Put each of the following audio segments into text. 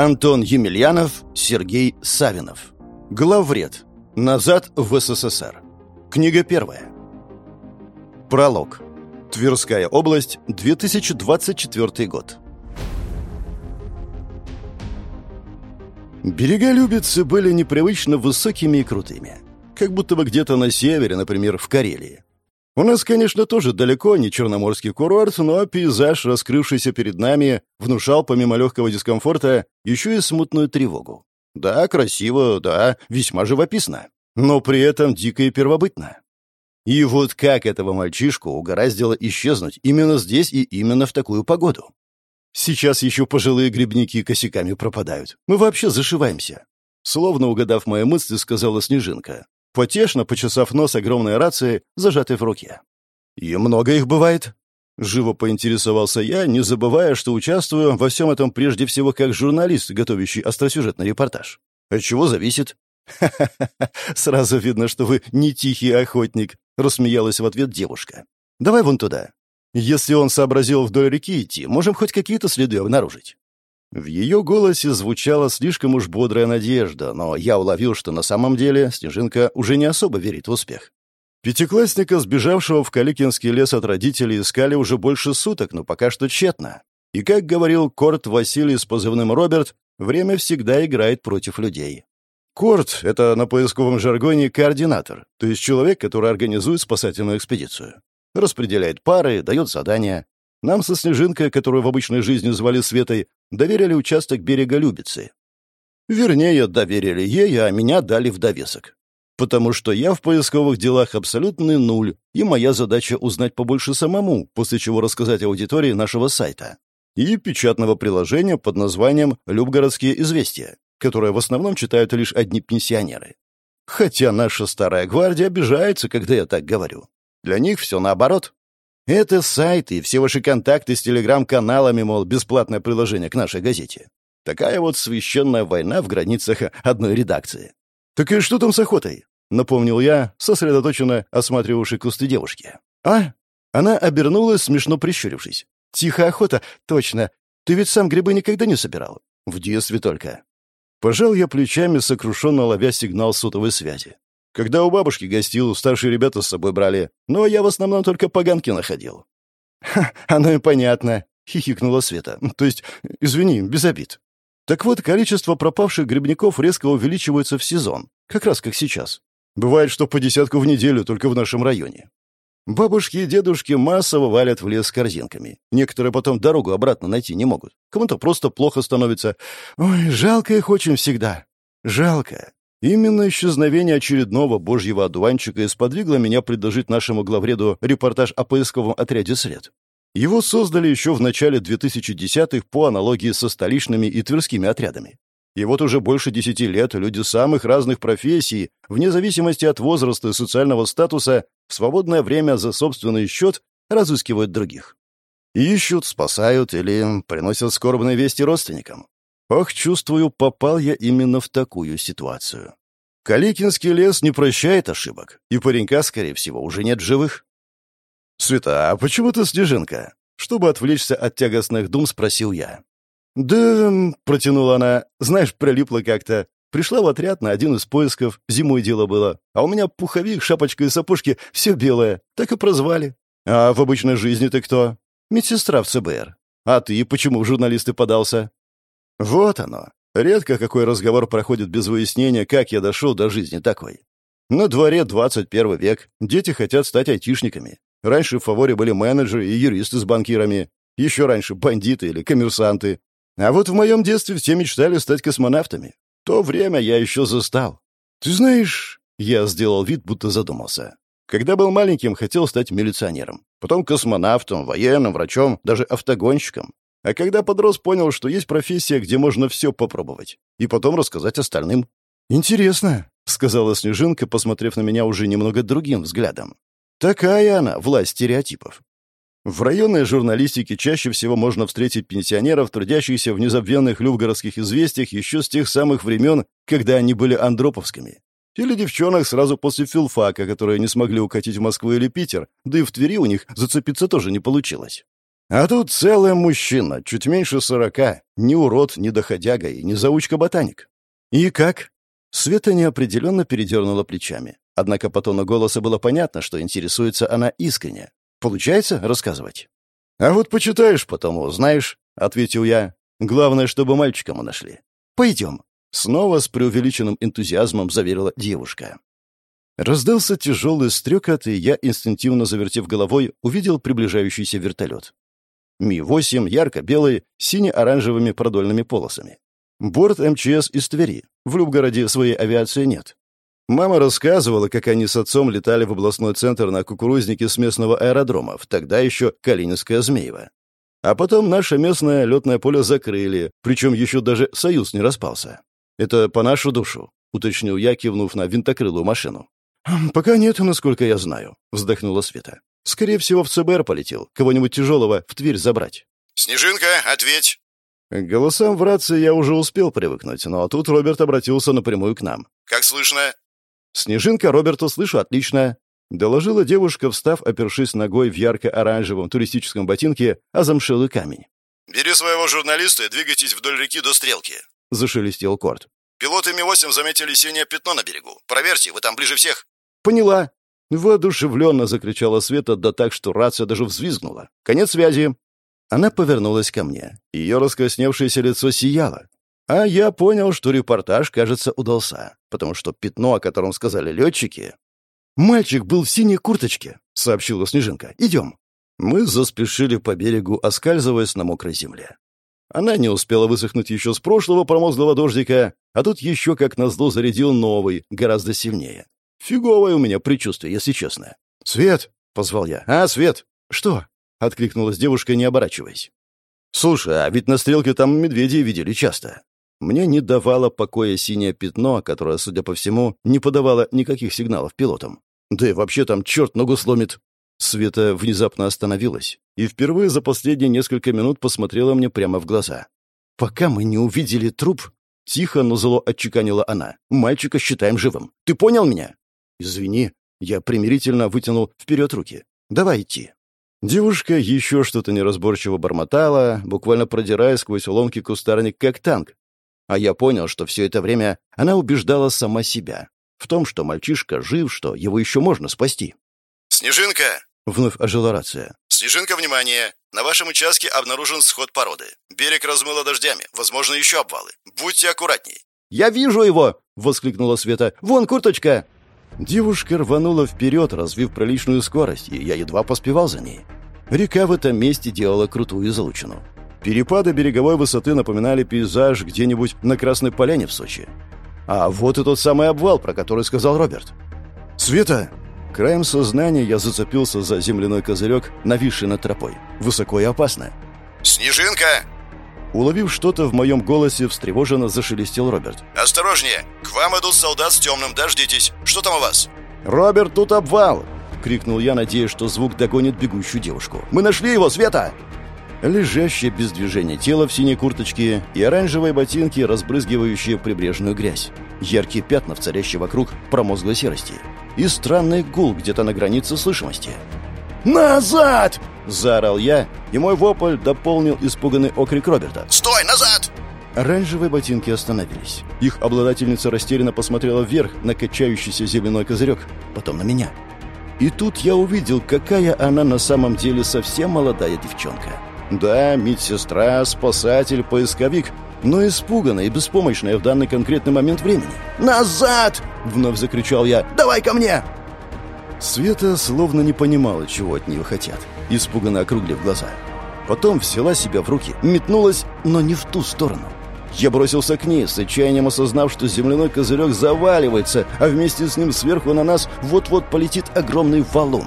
Антон Емельянов, Сергей Савинов. Главред. Назад в СССР. Книга первая. Пролог. Тверская область, 2024 год. Берега Любицы были непривычно высокими и крутыми. Как будто бы где-то на севере, например, в Карелии. У нас, конечно, тоже далеко не черноморский курорт, но пейзаж, раскрывшийся перед нами, внушал помимо легкого дискомфорта еще и смутную тревогу. Да, красиво, да, весьма живописно, но при этом дико и первобытно. И вот как этого мальчишку угораздило исчезнуть именно здесь и именно в такую погоду? Сейчас еще пожилые грибники косяками пропадают. Мы вообще зашиваемся. Словно угадав мои мысли, сказала Снежинка потешно почесав нос огромной рации, зажатой в руке. «И много их бывает?» Живо поинтересовался я, не забывая, что участвую во всем этом прежде всего как журналист, готовящий остросюжетный репортаж. От чего зависит? «Ха-ха-ха, сразу видно, что вы не тихий охотник», — рассмеялась в ответ девушка. «Давай вон туда. Если он сообразил вдоль реки идти, можем хоть какие-то следы обнаружить». В ее голосе звучала слишком уж бодрая надежда, но я уловил, что на самом деле Снежинка уже не особо верит в успех. Пятиклассника, сбежавшего в Каликинский лес от родителей, искали уже больше суток, но пока что тщетно. И, как говорил Корт Василий с позывным «Роберт», время всегда играет против людей. Корт — это на поисковом жаргоне координатор, то есть человек, который организует спасательную экспедицию. Распределяет пары, дает задания. Нам со Снежинкой, которую в обычной жизни звали Светой, доверили участок берега Любицы. Вернее, доверили ей, а меня дали в довесок. Потому что я в поисковых делах абсолютный нуль, и моя задача узнать побольше самому, после чего рассказать аудитории нашего сайта. И печатного приложения под названием «Любгородские известия», которое в основном читают лишь одни пенсионеры. Хотя наша старая гвардия обижается, когда я так говорю. Для них все наоборот. Это сайты и все ваши контакты с телеграм-каналами, мол, бесплатное приложение к нашей газете. Такая вот священная война в границах одной редакции. «Так и что там с охотой?» — напомнил я, сосредоточенно осматривавший кусты девушки. «А?» Она обернулась, смешно прищурившись. «Тихая охота, точно. Ты ведь сам грибы никогда не собирал?» «В детстве только». Пожал я плечами, сокрушенно ловя сигнал сотовой связи. Когда у бабушки гостил, старшие ребята с собой брали, но я в основном только поганки находил». «Ха, оно и понятно», — хихикнула Света. «То есть, извини, без обид». Так вот, количество пропавших грибников резко увеличивается в сезон, как раз как сейчас. Бывает, что по десятку в неделю только в нашем районе. Бабушки и дедушки массово валят в лес с корзинками. Некоторые потом дорогу обратно найти не могут. Кому-то просто плохо становится. Ой, жалко их очень всегда. Жалко. Именно исчезновение очередного божьего одуванчика и сподвигло меня предложить нашему главреду репортаж о поисковом отряде «След». Его создали еще в начале 2010-х по аналогии со столичными и тверскими отрядами. И вот уже больше десяти лет люди самых разных профессий, вне зависимости от возраста и социального статуса, в свободное время за собственный счет разыскивают других. Ищут, спасают или приносят скорбные вести родственникам. Ох, чувствую, попал я именно в такую ситуацию. Каликинский лес не прощает ошибок, и паренька, скорее всего, уже нет живых. «Света, а почему ты снежинка?» Чтобы отвлечься от тягостных дум, спросил я. «Да...» — протянула она. «Знаешь, прилипла как-то. Пришла в отряд на один из поисков, зимой дело было. А у меня пуховик, шапочка и сапожки, все белое. Так и прозвали. А в обычной жизни ты кто?» «Медсестра в ЦБР. А ты почему в журналисты подался?» Вот оно. Редко какой разговор проходит без выяснения, как я дошел до жизни такой. На дворе 21 век. Дети хотят стать айтишниками. Раньше в фаворе были менеджеры и юристы с банкирами. Еще раньше бандиты или коммерсанты. А вот в моем детстве все мечтали стать космонавтами. То время я еще застал. Ты знаешь, я сделал вид, будто задумался. Когда был маленьким, хотел стать милиционером. Потом космонавтом, военным, врачом, даже автогонщиком. А когда подрос, понял, что есть профессия, где можно все попробовать. И потом рассказать остальным. «Интересно», — сказала Снежинка, посмотрев на меня уже немного другим взглядом. «Такая она, власть стереотипов. В районной журналистике чаще всего можно встретить пенсионеров, трудящихся в незабвенных лювгородских известиях еще с тех самых времен, когда они были андроповскими. Или девчонок сразу после филфака, которые не смогли укатить в Москву или Питер, да и в Твери у них зацепиться тоже не получилось. А тут целый мужчина, чуть меньше сорока, ни урод, ни доходяга и ни заучка-ботаник. И как? Света неопределенно передернула плечами. Однако по тону голоса было понятно, что интересуется она искренне. Получается рассказывать? «А вот почитаешь потом, узнаешь», — ответил я. «Главное, чтобы мальчика мы нашли. Пойдем». Снова с преувеличенным энтузиазмом заверила девушка. Раздался тяжелый стрекот, и я, инстинктивно завертев головой, увидел приближающийся вертолет. Ми-8, ярко-белый, сине-оранжевыми продольными полосами. Борт МЧС из Твери. В Любгороде своей авиации нет. Мама рассказывала, как они с отцом летали в областной центр на кукурузнике с местного аэродрома, в тогда еще Калининское Змеево. А потом наше местное летное поле закрыли, причем еще даже союз не распался. Это по нашу душу, уточнил я, кивнув на винтокрылую машину. «Пока нет, насколько я знаю», — вздохнула Света. «Скорее всего, в ЦБР полетел. Кого-нибудь тяжелого в Тверь забрать». «Снежинка, ответь!» К голосам в рации я уже успел привыкнуть, но тут Роберт обратился напрямую к нам. «Как слышно?» «Снежинка, Роберту слышу отлично», — доложила девушка, встав, опершись ногой в ярко-оранжевом туристическом ботинке, а замшелый камень. «Бери своего журналиста и двигайтесь вдоль реки до стрелки», — зашелестел Корт. «Пилоты Ми-8 заметили синее пятно на берегу. Проверьте, вы там ближе всех». «Поняла». Воодушевленно закричала Света, да так, что рация даже взвизгнула. «Конец связи». Она повернулась ко мне. Ее раскрасневшееся лицо сияло. А я понял, что репортаж, кажется, удался, потому что пятно, о котором сказали летчики... «Мальчик был в синей курточке», — сообщила Снежинка. «Идем». Мы заспешили по берегу, оскальзываясь на мокрой земле. Она не успела высохнуть еще с прошлого промозглого дождика, а тут еще, как назло, зарядил новый, гораздо сильнее. Фиговое у меня предчувствие, если честно. «Свет!» — позвал я. «А, Свет!» «Что?» — откликнулась девушка, не оборачиваясь. «Слушай, а ведь на стрелке там медведей видели часто». Мне не давало покоя синее пятно, которое, судя по всему, не подавало никаких сигналов пилотам. Да и вообще там черт ногу сломит. Света внезапно остановилась и впервые за последние несколько минут посмотрела мне прямо в глаза. «Пока мы не увидели труп...» Тихо, но зло отчеканила она. «Мальчика считаем живым. Ты понял меня?» «Извини». Я примирительно вытянул вперед руки. «Давай идти». Девушка еще что-то неразборчиво бормотала, буквально продирая сквозь ломкий кустарник, как танк. А я понял, что все это время она убеждала сама себя в том, что мальчишка жив, что его еще можно спасти. «Снежинка!» — вновь ожила рация. «Снежинка, внимание! На вашем участке обнаружен сход породы. Берег размыло дождями, возможно, еще обвалы. Будьте аккуратней». «Я вижу его!» — воскликнула Света. «Вон курточка!» Девушка рванула вперед, развив приличную скорость, и я едва поспевал за ней. Река в этом месте делала крутую излучину. Перепады береговой высоты напоминали пейзаж где-нибудь на Красной Поляне в Сочи. А вот и тот самый обвал, про который сказал Роберт. «Света!» Краем сознания я зацепился за земляной козырек, нависший над тропой. Высоко и опасно. «Снежинка!» Уловив что-то в моем голосе, встревоженно зашелестел Роберт. «Осторожнее! К вам идут солдат с темным, дождитесь! Что там у вас?» «Роберт, тут обвал!» — крикнул я, надеясь, что звук догонит бегущую девушку. «Мы нашли его, Света!» Лежащее без движения тело в синей курточке и оранжевые ботинки, разбрызгивающие прибрежную грязь. Яркие пятна в царящей вокруг промозглой серости. И странный гул где-то на границе слышимости. «Назад!» — заорал я, и мой вопль дополнил испуганный окрик Роберта. «Стой! Назад!» Оранжевые ботинки остановились. Их обладательница растерянно посмотрела вверх на качающийся земляной козырек, потом на меня. И тут я увидел, какая она на самом деле совсем молодая девчонка. Да, медсестра, спасатель, поисковик, но испуганная и беспомощная в данный конкретный момент времени. «Назад!» — вновь закричал я. «Давай ко мне!» Света словно не понимала, чего от нее хотят, испуганно округлив глаза. Потом взяла себя в руки, метнулась, но не в ту сторону. Я бросился к ней, с отчаянием осознав, что земляной козырек заваливается, а вместе с ним сверху на нас вот-вот полетит огромный валун.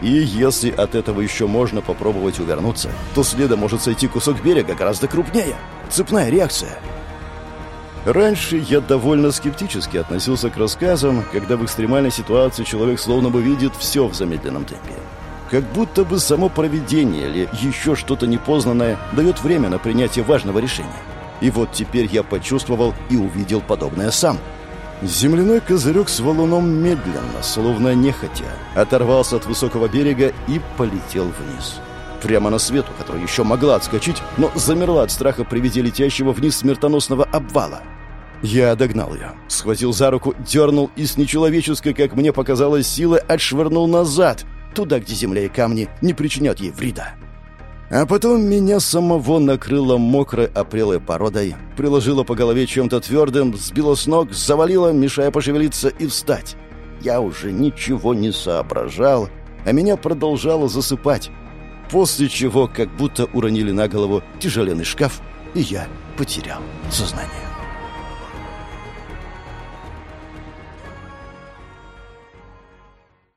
И если от этого еще можно попробовать увернуться, то следом может сойти кусок берега гораздо крупнее. Цепная реакция. Раньше я довольно скептически относился к рассказам, когда в экстремальной ситуации человек словно бы видит все в замедленном темпе. Как будто бы само проведение или еще что-то непознанное дает время на принятие важного решения. И вот теперь я почувствовал и увидел подобное сам – Земляной козырек с валуном медленно, словно нехотя, оторвался от высокого берега и полетел вниз. прямо на свету, которая еще могла отскочить, но замерла от страха при виде летящего вниз смертоносного обвала. Я догнал ее, схватил за руку, дернул и с нечеловеческой, как мне показалось, силы отшвырнул назад, туда, где земля и камни не причинят ей вреда. А потом меня самого накрыло мокрой опрелой породой, приложило по голове чем-то твердым, сбило с ног, завалило, мешая пошевелиться и встать. Я уже ничего не соображал, а меня продолжало засыпать. После чего как будто уронили на голову тяжеленный шкаф, и я потерял сознание.